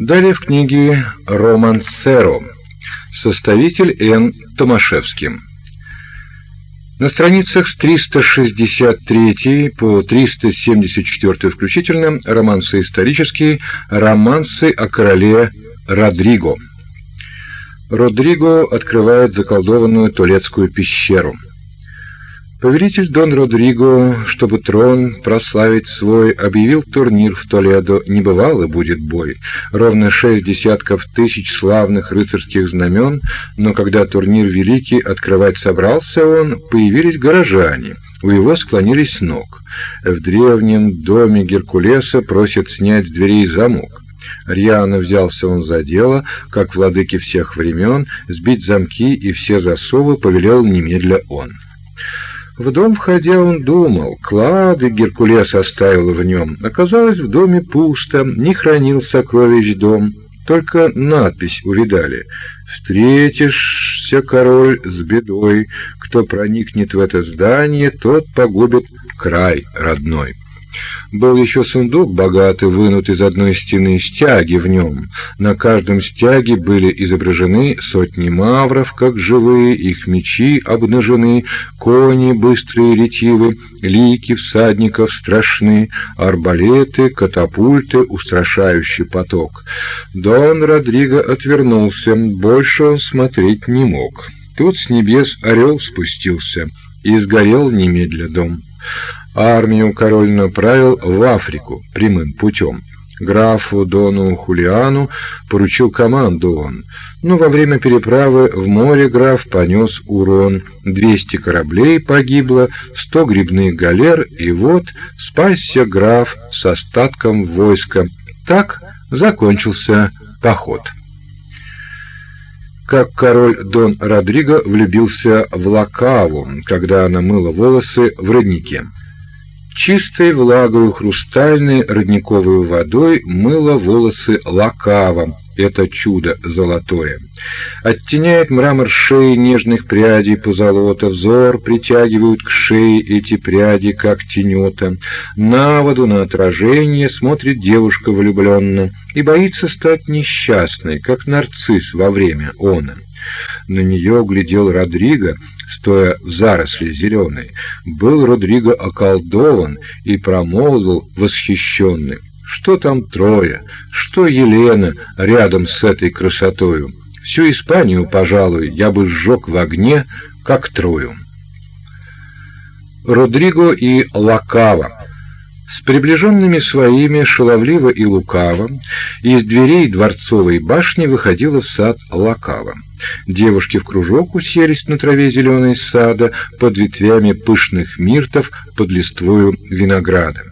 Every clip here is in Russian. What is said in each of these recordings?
Далее в книге «Романсеро». Составитель Н. Томашевский. На страницах с 363 по 374 включительно романсы исторические, романсы о короле Родриго. Родриго открывает заколдованную Толецкую пещеру. Повелитель Дон Родриго, чтобы трон прославить свой, объявил турнир в Толедо. Небывало будет бой. Ровно шесть десятков тысяч славных рыцарских знамен, но когда турнир великий открывать собрался он, появились горожане. У его склонились с ног. В древнем доме Геркулеса просят снять с дверей замок. Рьяно взялся он за дело, как владыки всех времен, сбить замки и все засовы повелел немедля он. В дом входя, он думал, клады Геркулес оставил в нем. Оказалось, в доме пусто, не хранил сокровищ дом, только надпись увидали. «Встретишься, король, с бедой, кто проникнет в это здание, тот погубит край родной». Был еще сундук, богатый вынут из одной стены стяги в нем. На каждом стяге были изображены сотни мавров, как живые, их мечи обнажены, кони быстрые ретивы, лики всадников страшны, арбалеты, катапульты, устрашающий поток. Дон Родриго отвернулся, больше он смотреть не мог. Тут с небес орел спустился, и сгорел немедля дом. Армию король направил в Африку прямым путем. Графу Дону Хулиану поручил команду он, но во время переправы в море граф понес урон. 200 кораблей погибло, 100 грибных галер, и вот спасся граф с остатком войска. Так закончился поход. Как король Дон Родриго влюбился в Лакаву, когда она мыла волосы в роднике. Чистой влагою хрустальной родниковой водой мыло волосы лакава, это чудо золотое. Оттеняет мрамор шеи нежных прядей позолота, взор притягивают к шее эти пряди, как тенета. На воду, на отражение смотрит девушка влюбленно и боится стать несчастной, как нарцисс во время она. На нее глядел Родриго, стоя в заросли зеленой, был Родриго околдован и промолвил восхищенный. Что там трое, что Елена рядом с этой красотою? Всю Испанию, пожалуй, я бы сжег в огне, как Трою. Родриго и Лакава с приближенными своими шаловливо и лукаво из дверей дворцовой башни выходила в сад Лакава. Девушки в кружок уселись на траве зеленой сада под ветвями пышных миртов под листвою винограда.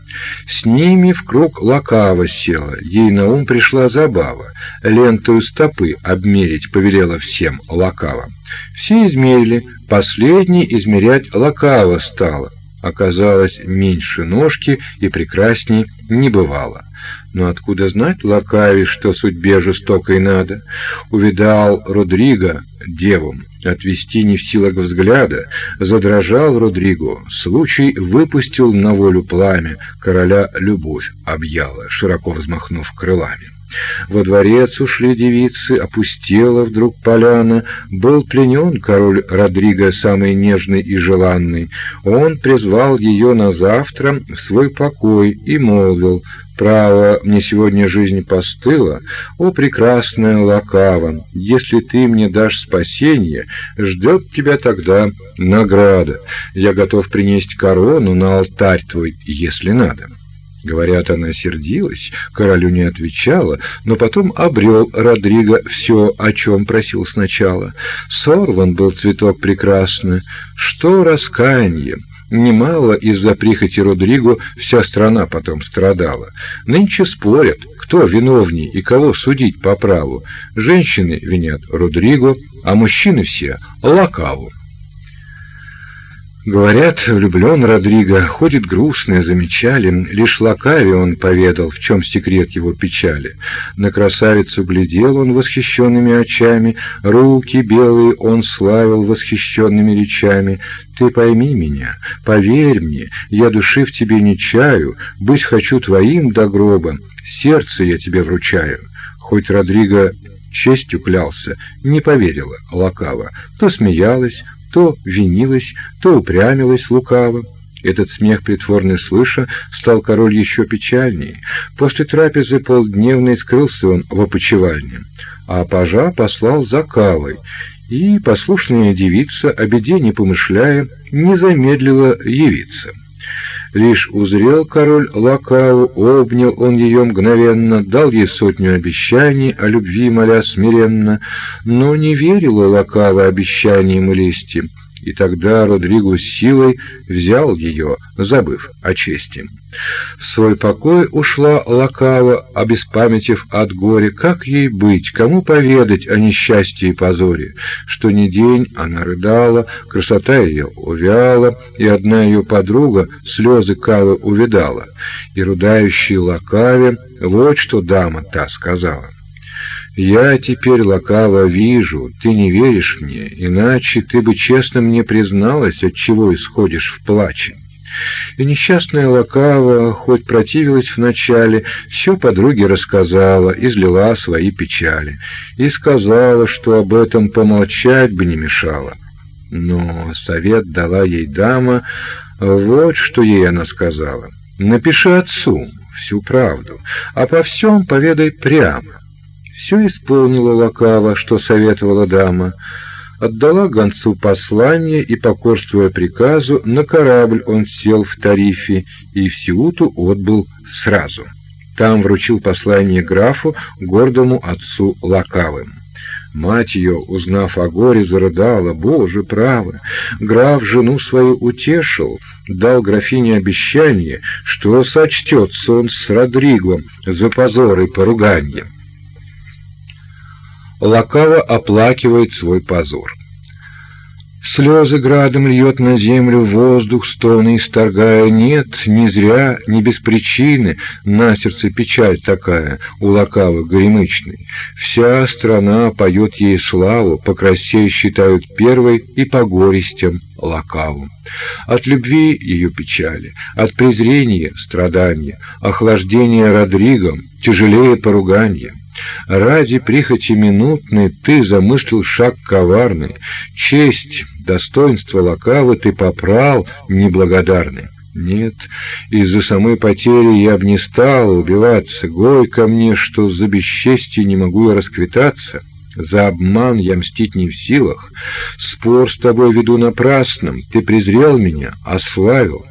С ними в круг лакава села, ей на ум пришла забава. Лентою стопы обмерить повелела всем лакава. Все измерили, последний измерять лакава стала. Оказалось, меньше ножки и прекрасней не бывало. Но откуда знать Лакави, что судьбе жестокой надо? Увидал Родриго девом, отвести не в силах взгляда, задрожал Родриго. Случай выпустил на волю пламя, короля любовь объяла, широко взмахнув крылами. Во дворец ушли девицы, опустела вдруг поляна. Был пленен король Родриго, самый нежный и желанный. Он призвал ее на завтра в свой покой и молвил: "Право, мне сегодня жизнь постыла, о прекрасная Лакава, если ты мне дашь спасение, ждет тебя тогда награда. Я готов принести корону на алтарь твой, если надо". Говорят, она сердилась, королю не отвечала, но потом обрел Родриго все, о чем просил сначала. Сорван был цветок прекрасный, что раскаяние. Немало из-за прихоти Родриго вся страна потом страдала. Нынче спорят, кто виновней и кого судить по праву. Женщины винят Родриго, а мужчины все — Лакаву. Говорят, влюблен Родриго, ходит грустный, замечали, лишь Лакави он поведал, в чем секрет его печали. На красавицу глядел он восхищенными очами, руки белые он славил восхищенными речами. Ты пойми меня, поверь мне, я души в тебе не чаю, быть хочу твоим до гроба, сердце я тебе вручаю. Хоть Родриго честью клялся, не поверила Лакава. То смеялась, то винилась, то упрямилась лукаво. Этот смех притворный слыша, стал король еще печальнее. После трапезы полдневной скрылся он в опочивальне, а пажа послал за кавой, и послушная девица, о беде не помышляя, не замедлила явиться. Лишь узрел король Лакау, обнял он ее мгновенно, дал ей сотню обещаний о любви, моля смиренно, но не верила Лакава обещаниям и лести. И тогда Родриго с силой взял ее, забыв о чести. В свой покой ушла Лакава, обеспамятив от горя, как ей быть, кому поведать о несчастье и позоре, что ни день она рыдала, красота ее увяла, и одна ее подруга слезы Кавы увидала, и рудающей Лакаве вот что дама та сказала. Я теперь лукаво вижу, ты не веришь мне, иначе ты бы честно мне призналась, от чего исходишь в плаче. И несчастная Лакава, хоть противилась вначале, все подруге рассказала, излила свои печали и сказала, что об этом помолчать бы не мешало. Но совет дала ей дама, вот что ей она сказала: "Напиши отцу всю правду, а по всем поведай прямо. Все исполнила Лакава, что советовала дама, отдала гонцу послание и, покорствуя приказу, на корабль он сел в Тарифе и в Сеуту отбыл сразу. Там вручил послание графу, гордому отцу Лакавы. Мать ее, узнав о горе, зарыдала. «Боже, право! Граф жену свою утешил, дал графине обещание, что сочтется он с Родригом за позор и поруганье». Лакава оплакивает свой позор. Слезы градом льет на землю воздух, стоны исторгая. Нет, не зря, не без причины на сердце печаль такая у Лакавы горемычной. Вся страна поет ей славу, по красе считают первой и по горестям Лакаву. От любви ее печали, от презрения страдания, охлаждения Родригом тяжелее поругания. Ради прихоти минутной ты замыслил шаг коварный, честь, достоинство лакавы ты попрал неблагодарный. Нет, из-за самой потери я б не стал убиваться, гой ко мне, что за бесчестие не могу я расквитаться. За обман я мстить не в силах. Спор с тобой веду напрасным. Ты презрел меня, ославил.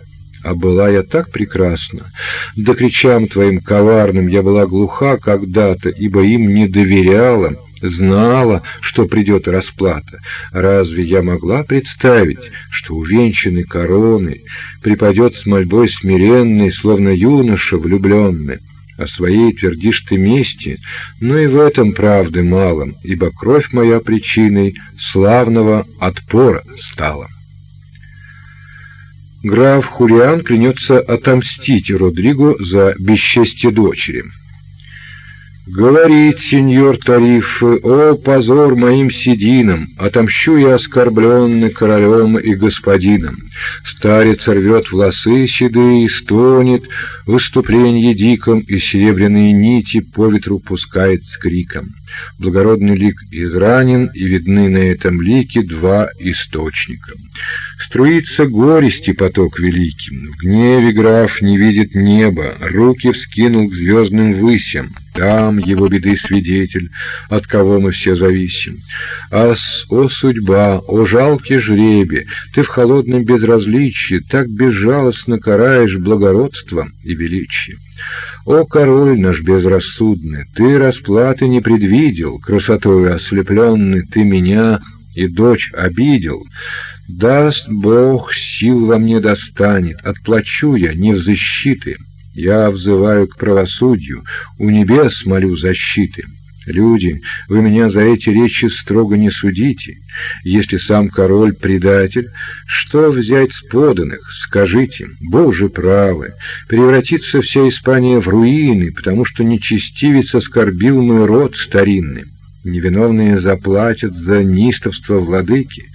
А была я так прекрасна, да кричам твоим коварным я была глуха когда-то, ибо им не доверяла, знала, что придет расплата. Разве я могла представить, что увенчанный короной припадет с мольбой смиренной, словно юноша влюбленный? О своей твердишь ты мести, но и в этом правды мало, ибо кровь моя причиной славного отпора стала. Граф Хулиан клянется отомстить Родриго за бесчестие дочери. Говорит сеньор Тариф, о позор моим сединам, отомщу я оскорбленный королем и господином. Старец рвет волосы седые и стонет, в выступлении диком и серебряные нити по ветру пускает с криком. Благородный лик изранен, и видны на этом лике два источника. Струится горести поток великим, в гневе граф не видит неба, руки вскинул к звездным высям. Там его беды свидетель, от кого мы все зависим. А о судьба, о жалкий жребе, ты в холодном безразличии так безжалостно караешь благородство и величие. О, король наш безрассудный, ты расплаты не предвидел, красотой ослепленный ты меня и дочь обидел. Даст Бог, сил во мне достанет, отплачу я не в защиты. Я взываю к правосудию, у небес молю защиты. Люди, вы меня за эти речи строго не судите. Если сам король предатель, что взять с поданных? Скажите, Боже правы, превратится вся Испания в руины, потому что нечестивец оскорбил мой род старинный. Невиновные заплатят за неистовство владыки.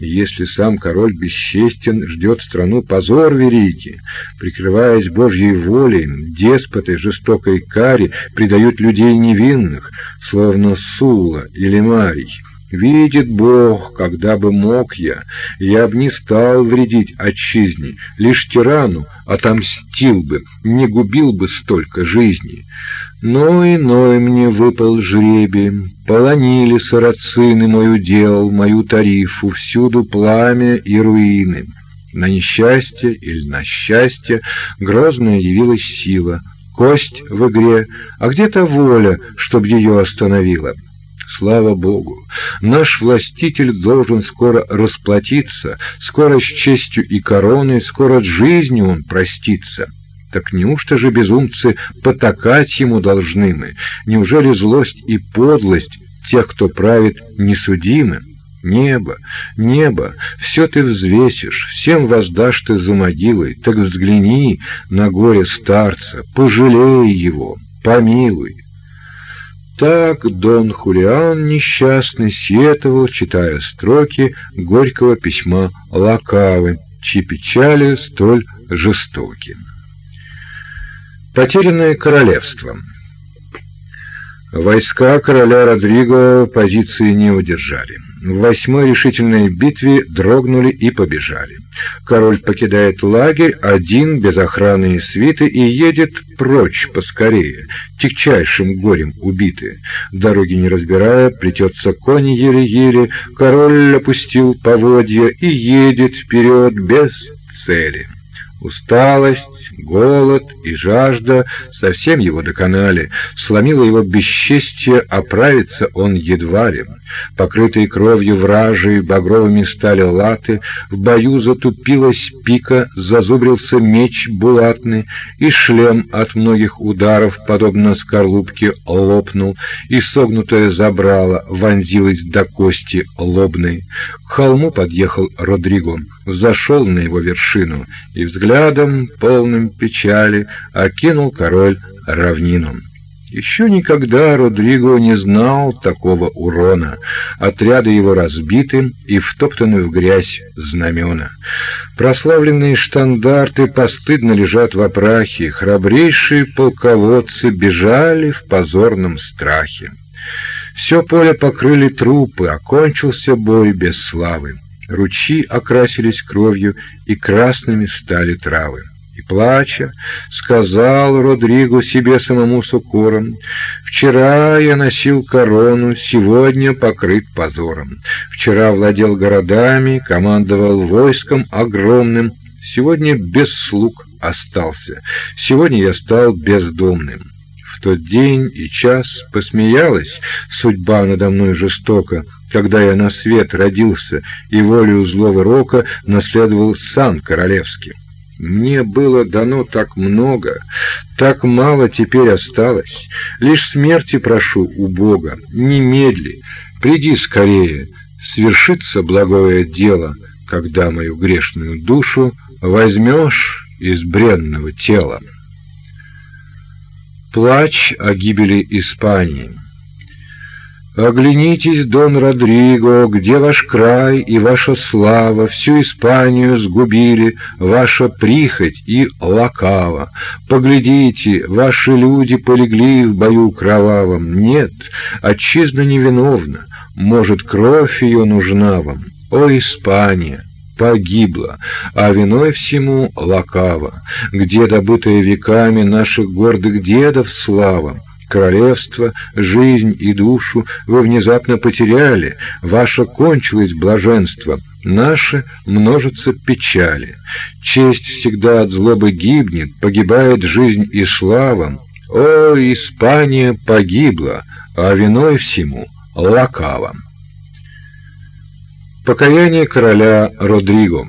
Если сам король бесчестен, ждет страну позор великий. Прикрываясь Божьей волей, деспоты жестокой каре предают людей невинных, словно Сула или Марий. Видит Бог, когда бы мог я, я б не стал вредить отчизне, лишь тирану отомстил бы, не губил бы столько жизней. Но иной мне выпал жребий, полонили сарацины мой удел, мою тарифу, всюду пламя и руины. На несчастье или на счастье грозная явилась сила, кость в игре, а где-то воля, чтоб ее остановила. Слава Богу! Наш властитель должен скоро расплатиться, скоро с честью и короной, скоро с жизнью он простится. Так неужто же безумцы потакать ему должны мы? Неужели злость и подлость тех, кто правит, несудимы? Небо, небо, все ты взвесишь, всем воздашь ты за могилой, так взгляни на горе старца, пожалей его, помилуй. Так Дон Хулиан несчастный сетовал, читая строки горького письма Лакавы, чьи печали столь жестоки. Потерянное королевство. Войска короля Родриго позиции не удержали. В восьмой решительной битве дрогнули и побежали. Король покидает лагерь один, без охраны и свиты, и едет прочь поскорее, тягчайшим горем убитый. Дороги не разбирая, плетется конь еле-еле, король опустил поводья и едет вперед без цели. Усталость, голод и жажда совсем его доконали, сломило его бесчестье, оправиться он едва ли. Покрытые кровью вражей багровыми стали латы, в бою затупилась пика, зазубрился меч булатный, и шлем от многих ударов, подобно скорлупке, лопнул, и согнутое забрало вонзилось до кости лобной. К холму подъехал Родриго, взошел на его вершину и взглядом, полным печали, окинул король равнину. Еще никогда Родриго не знал такого урона. Отряды его разбиты и втоптаны в грязь знамена. Прославленные штандарты постыдно лежат в опрахе, храбрейшие полководцы бежали в позорном страхе. Все поле покрыли трупы, окончился бой без славы. Ручьи окрасились кровью, и красными стали травы плача, сказал Родриго себе самому с укором, «Вчера я носил корону, сегодня покрыт позором. Вчера владел городами, командовал войском огромным, сегодня без слуг остался, сегодня я стал бездомным». В тот день и час посмеялась судьба надо мной жестоко, когда я на свет родился и волею злого рока наследовал сан королевский. Мне было дано так много, так мало теперь осталось. Лишь смерти прошу у Бога, немедли, приди скорее, свершится благое дело, когда мою грешную душу возьмешь из бренного тела. Плач о гибели Испании. Оглянитесь, Дон Родриго, где ваш край и ваша слава всю Испанию сгубили, ваша прихоть и лакава. Поглядите, ваши люди полегли в бою кровавом. Нет, отчизна невиновна, может, кровь ее нужна вам. О, Испания! погибла, а виной всему лакава, где добытая веками наших гордых дедов слава, королевство, жизнь и душу вы внезапно потеряли, ваше кончилось блаженство, наше множится печали. Честь всегда от злобы гибнет, погибает жизнь и слава. О, Испания погибла, а виной всему лакава. Покаяние короля Родриго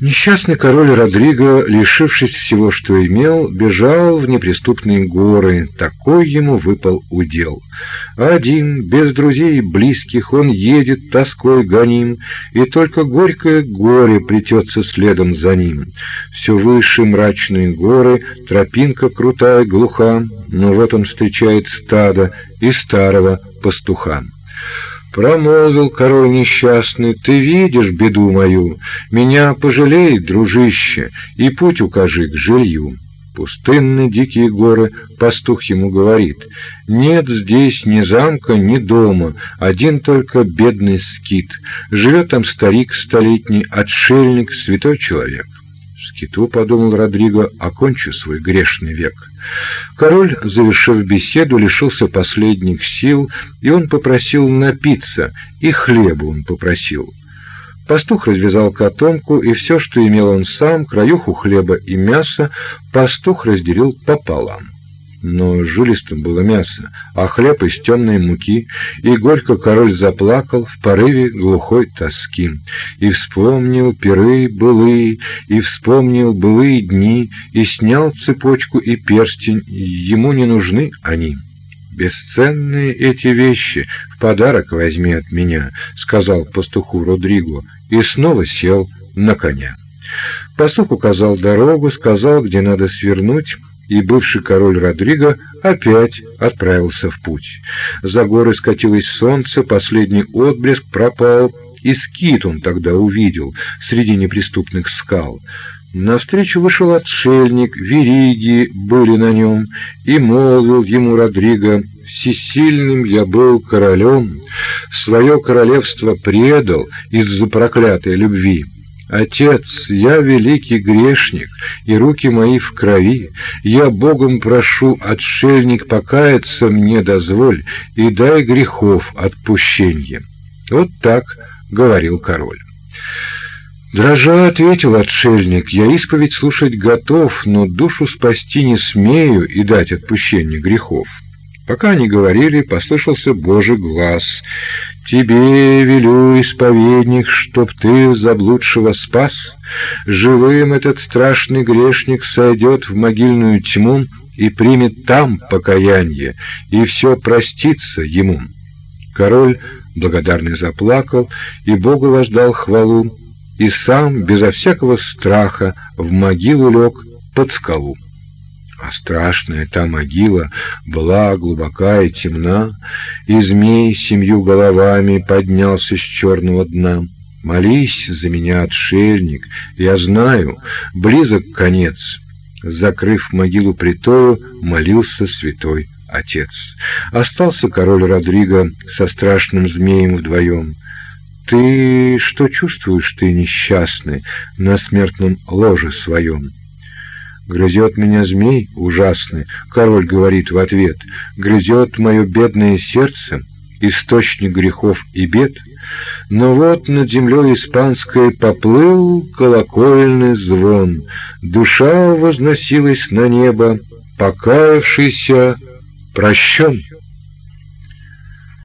Несчастный король Родриго, лишившись всего, что имел, бежал в неприступные горы. Такой ему выпал удел. Один, без друзей и близких, он едет тоской гоним, и только горькое горе плетется следом за ним. Все выше мрачные горы, тропинка крутая, глуха, но вот он встречает стадо и старого пастуха. Промолвил король несчастный, ты видишь беду мою, меня пожалей, дружище, и путь укажи к жилью. Пустынные дикие горы, пастух ему говорит, нет здесь ни замка, ни дома, один только бедный скит. Живет там старик столетний, отшельник, святой человек. Скиту, подумал Родриго, окончу свой грешный век. Король, завершив беседу, лишился последних сил, и он попросил напиться, и хлеба он попросил. Пастух развязал котомку, и все, что имел он сам, краюху хлеба и мяса, пастух разделил пополам но жилистым было мясо, а хлеб из темной муки, и горько король заплакал в порыве глухой тоски, и вспомнил пиры былые, и вспомнил былые дни, и снял цепочку и перстень, ему не нужны они. «Бесценные эти вещи, в подарок возьми от меня», — сказал пастуху Родриго, и снова сел на коня. Пастух указал дорогу, сказал, где надо свернуть, и бывший король Родриго опять отправился в путь. За горы скатилось солнце, последний отблеск пропал, и скит он тогда увидел среди неприступных скал. Навстречу вышел отшельник, вериги были на нем, и молвил ему Родриго, «Всесильным я был королем, свое королевство предал из-за проклятой любви». Отец, я великий грешник, и руки мои в крови. Я Богом прошу, отшельник, покаяться мне дозволь, и дай грехов отпущение. Вот так говорил король. Дрожа ответил отшельник: "Я исповедь слушать готов, но душу спасти не смею и дать отпущение грехов". Пока они говорили, послышался Божий глаз: Тебе велю, исповедник, чтоб ты заблудшего спас. Живым этот страшный грешник сойдет в могильную тьму и примет там покаяние, и все простится ему. Король благодарный заплакал, и Богу воздал хвалу, и сам безо всякого страха в могилу лег под скалу. А страшная та могила была глубока и темна, и змей семью головами поднялся с черного дна. Молись за меня, отшельник, я знаю, близок конец. Закрыв могилу притою, молился святой отец. Остался король Родриго со страшным змеем вдвоем. Ты что чувствуешь, ты несчастный, на смертном ложе своем? Грызет меня змей ужасный, король говорит в ответ. Грызет мое бедное сердце, источник грехов и бед. Но вот над землей испанской поплыл колокольный звон. Душа возносилась на небо, покаявшийся прощен.